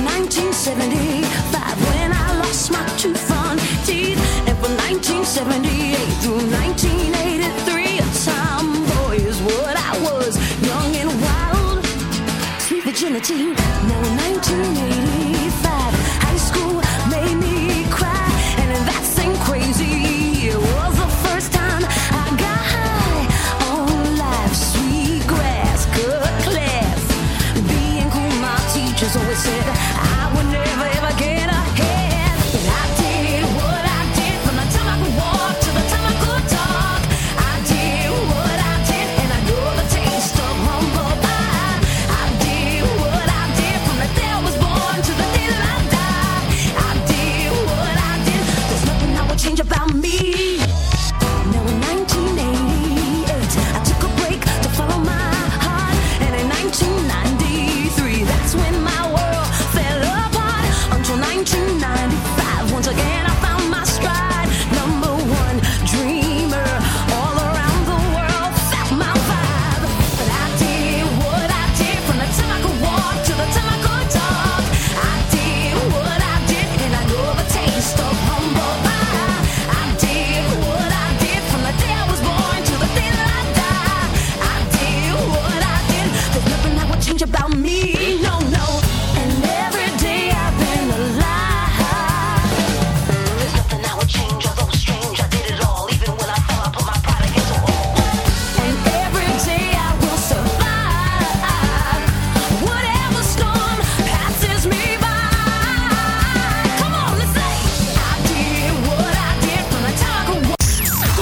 in 1975 when I lost my two front teeth. And from 1978 through 1983, a tomboy is what I was, young and wild, sweet virginity. Now in 1985, i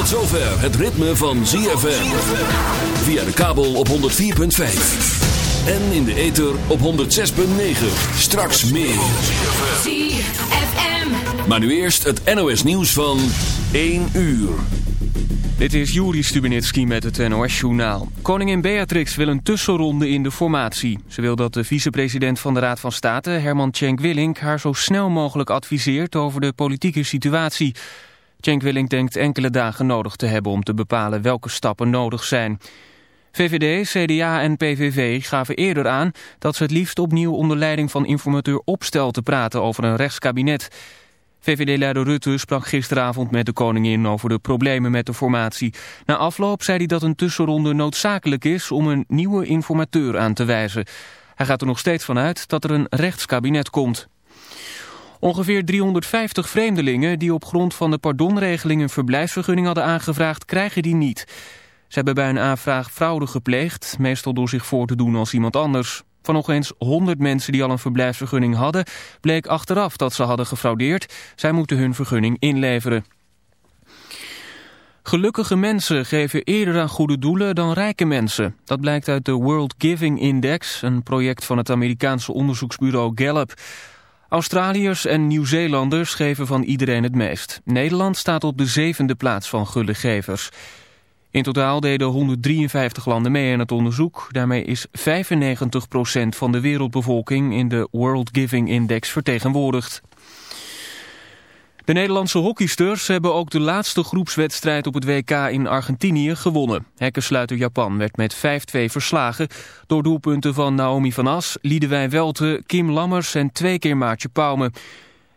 Tot zover het ritme van ZFM. Via de kabel op 104.5. En in de ether op 106.9. Straks meer. ZFM. Maar nu eerst het NOS nieuws van 1 uur. Dit is Juri Stubenitski met het NOS-journaal. Koningin Beatrix wil een tussenronde in de formatie. Ze wil dat de vicepresident van de Raad van State, Herman Tjenk Willink... haar zo snel mogelijk adviseert over de politieke situatie. Tjenk Willink denkt enkele dagen nodig te hebben om te bepalen welke stappen nodig zijn. VVD, CDA en PVV gaven eerder aan dat ze het liefst opnieuw onder leiding van informateur Opstel te praten over een rechtskabinet. VVD-leider Rutte sprak gisteravond met de koningin over de problemen met de formatie. Na afloop zei hij dat een tussenronde noodzakelijk is om een nieuwe informateur aan te wijzen. Hij gaat er nog steeds van uit dat er een rechtskabinet komt. Ongeveer 350 vreemdelingen die op grond van de pardonregeling een verblijfsvergunning hadden aangevraagd, krijgen die niet. Ze hebben bij een aanvraag fraude gepleegd, meestal door zich voor te doen als iemand anders. Van nog eens 100 mensen die al een verblijfsvergunning hadden, bleek achteraf dat ze hadden gefraudeerd. Zij moeten hun vergunning inleveren. Gelukkige mensen geven eerder aan goede doelen dan rijke mensen. Dat blijkt uit de World Giving Index, een project van het Amerikaanse onderzoeksbureau Gallup. Australiërs en Nieuw-Zeelanders geven van iedereen het meest. Nederland staat op de zevende plaats van gulle gevers. In totaal deden 153 landen mee aan het onderzoek. Daarmee is 95% van de wereldbevolking in de World Giving Index vertegenwoordigd. De Nederlandse hockeysters hebben ook de laatste groepswedstrijd op het WK in Argentinië gewonnen. Hekkensluiter Japan werd met 5-2 verslagen door doelpunten van Naomi van As, Liedewij Welte, Kim Lammers en twee keer Maartje Pauwme.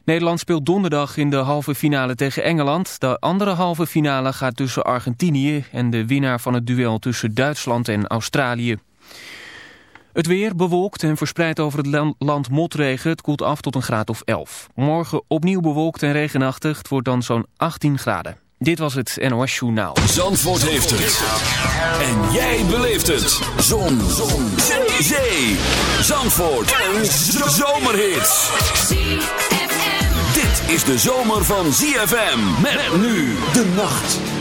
Nederland speelt donderdag in de halve finale tegen Engeland. De andere halve finale gaat tussen Argentinië en de winnaar van het duel tussen Duitsland en Australië. Het weer bewolkt en verspreid over het land motregen. Het koelt af tot een graad of 11. Morgen opnieuw bewolkt en regenachtig. Het wordt dan zo'n 18 graden. Dit was het NOS Journaal. Zandvoort heeft het. En jij beleeft het. Zon. Zon. Zee. Zandvoort. Een zomerhit. Dit is de zomer van ZFM. Met nu de nacht.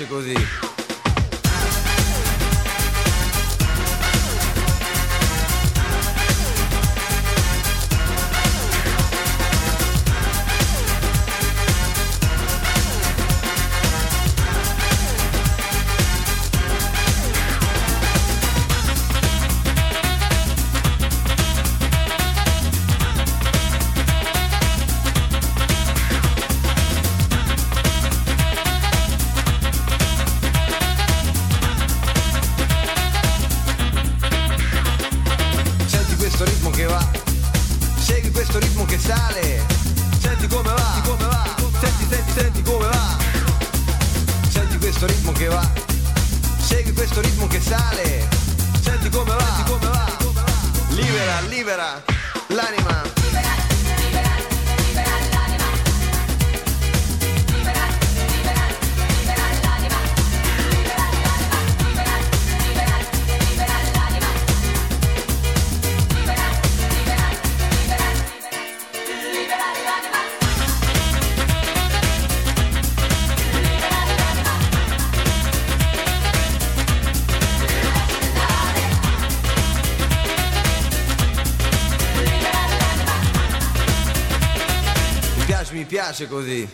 piace così. piace così.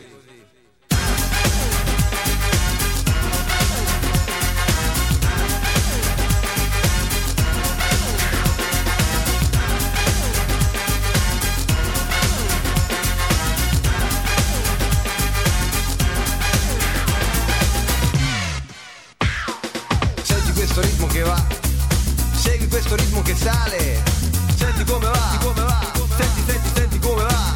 questo ritmo che sale. Senti come va, senti come va, senti, senti, senti come va.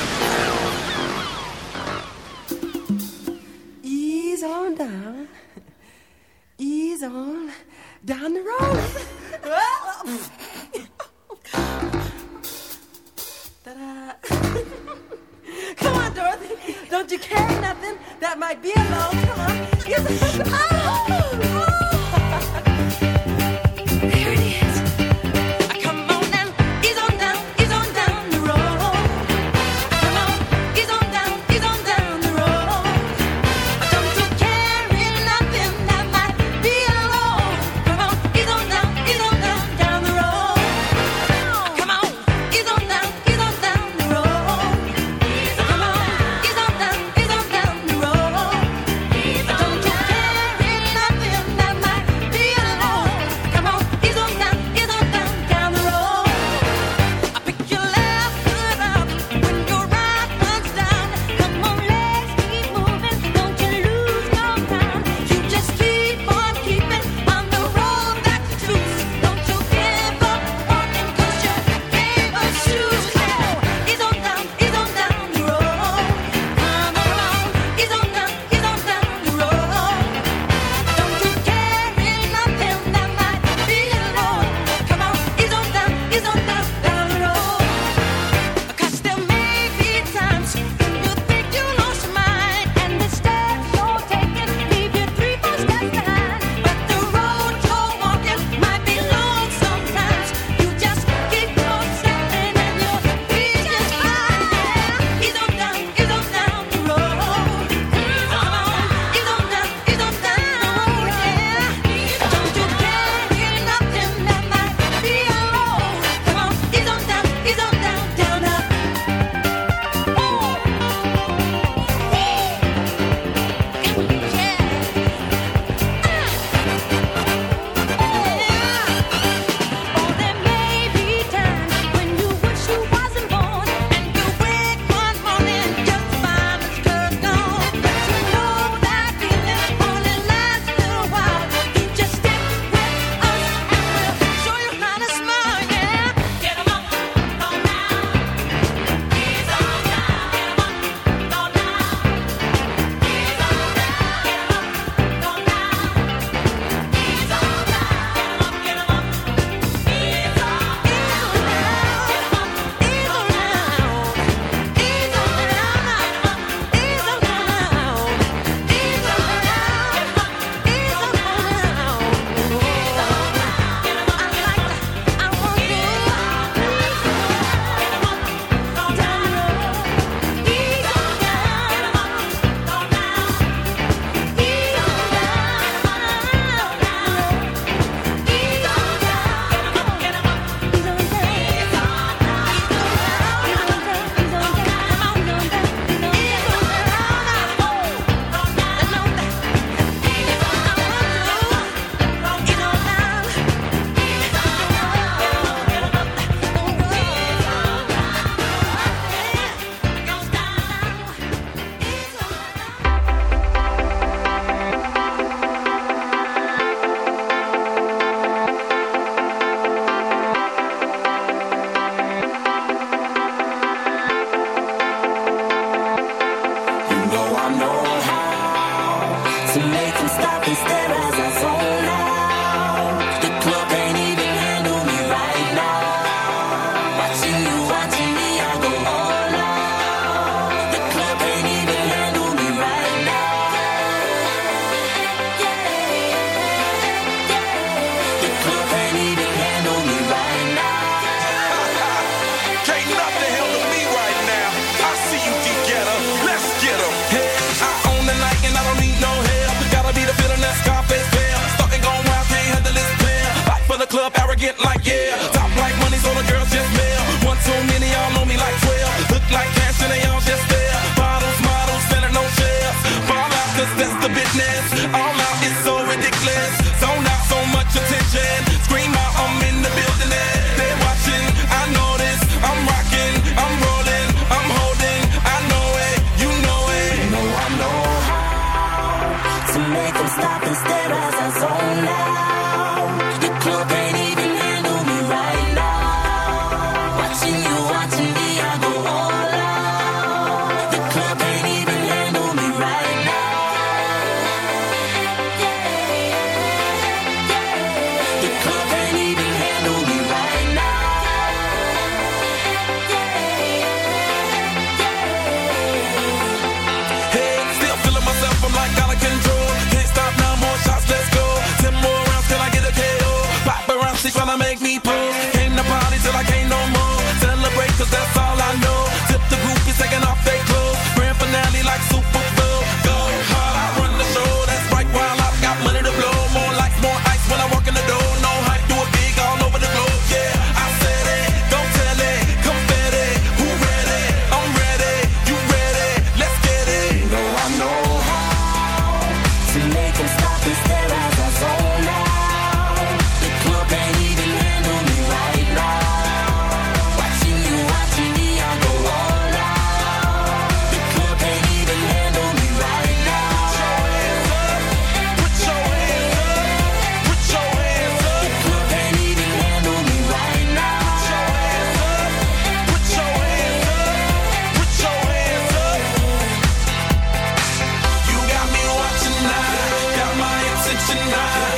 tonight.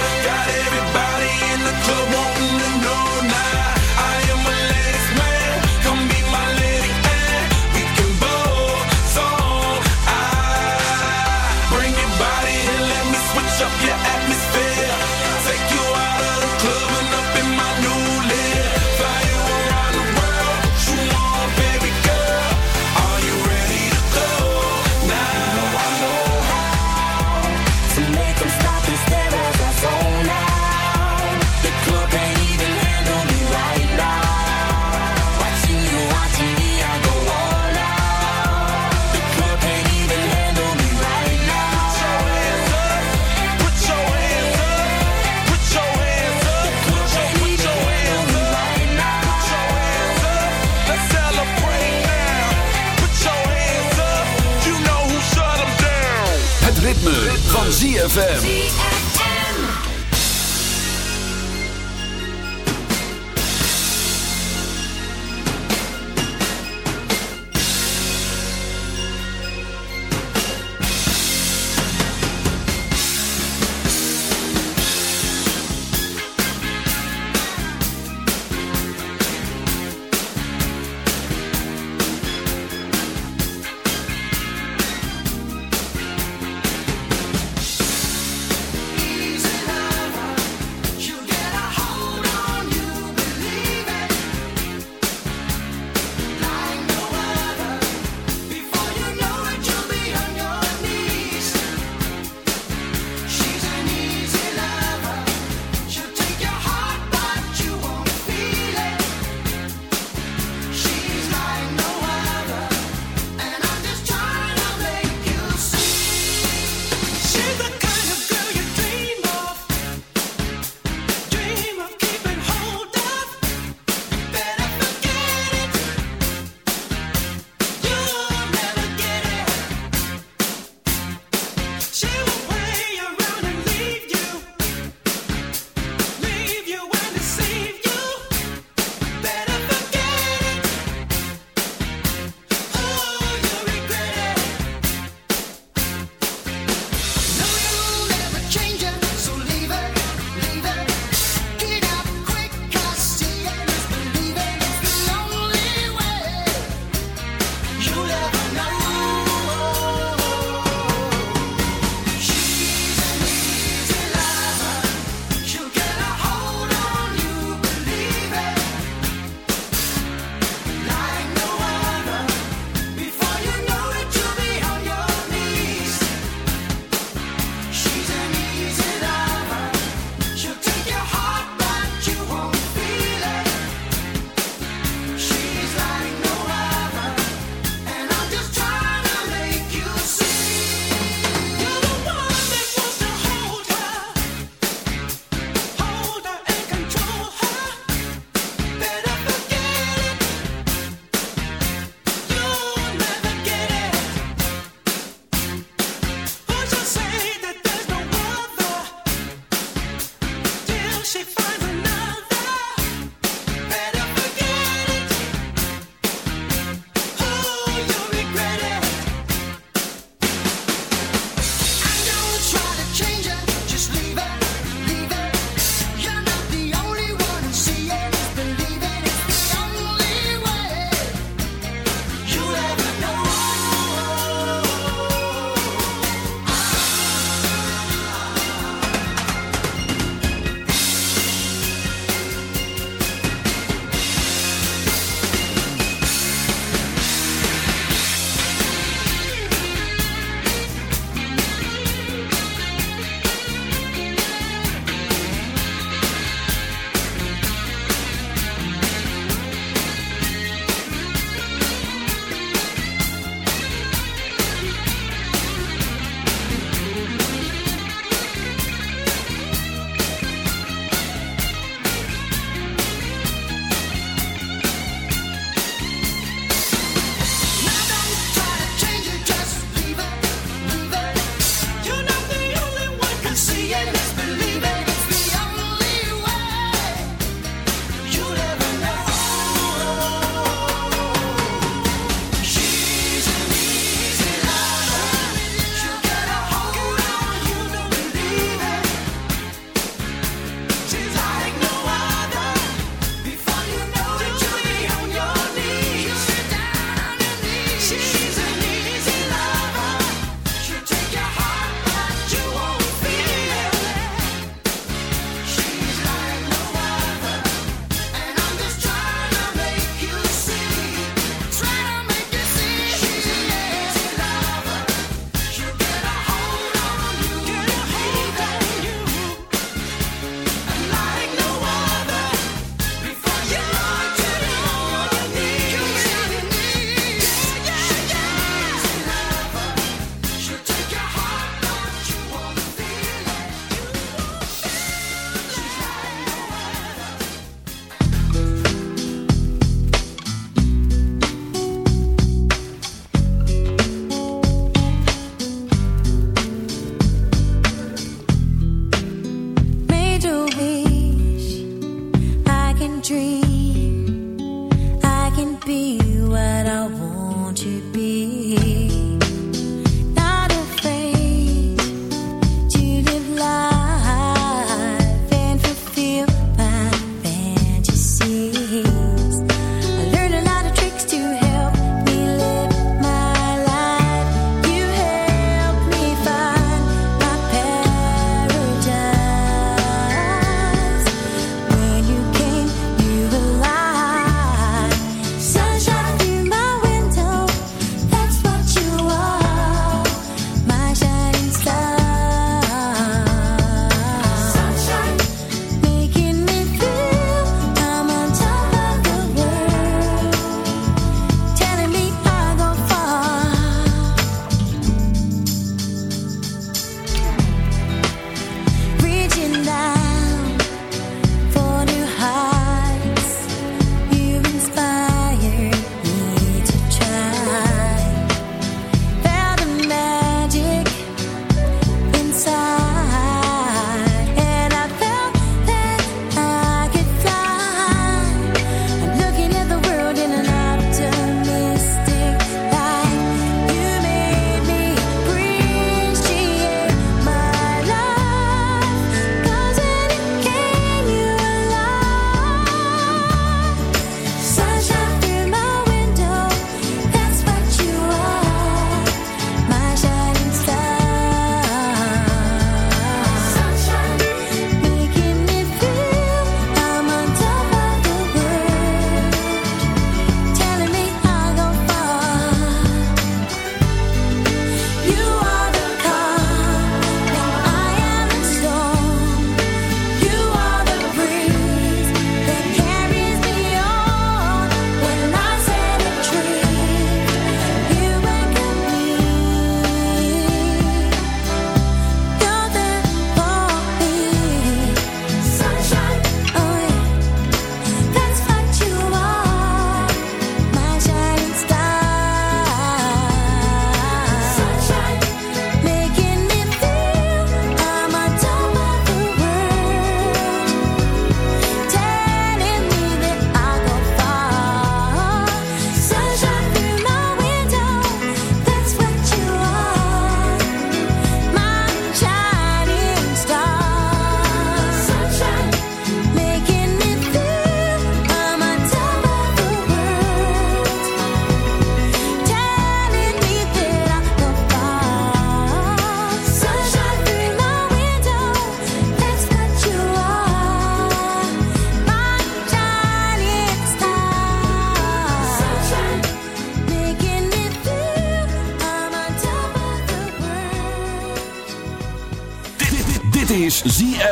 ZFM.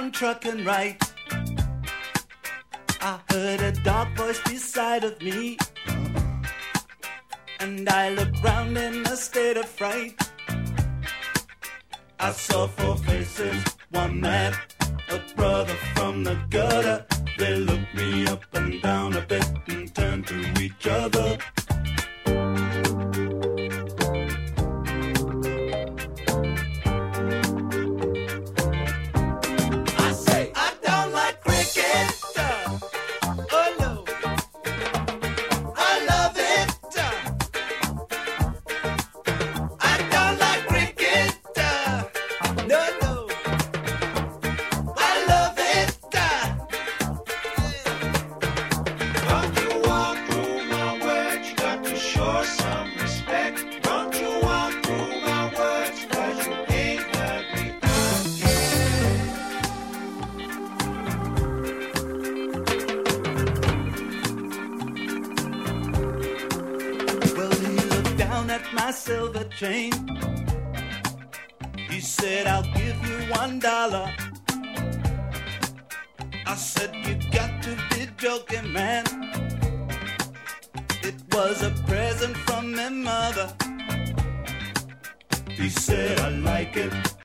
on trucking right. I heard a dark voice beside of me. And I looked round in a state of fright. I saw four faces, one man, a brother from the gutter. They looked me up and down a bit and turned to each other.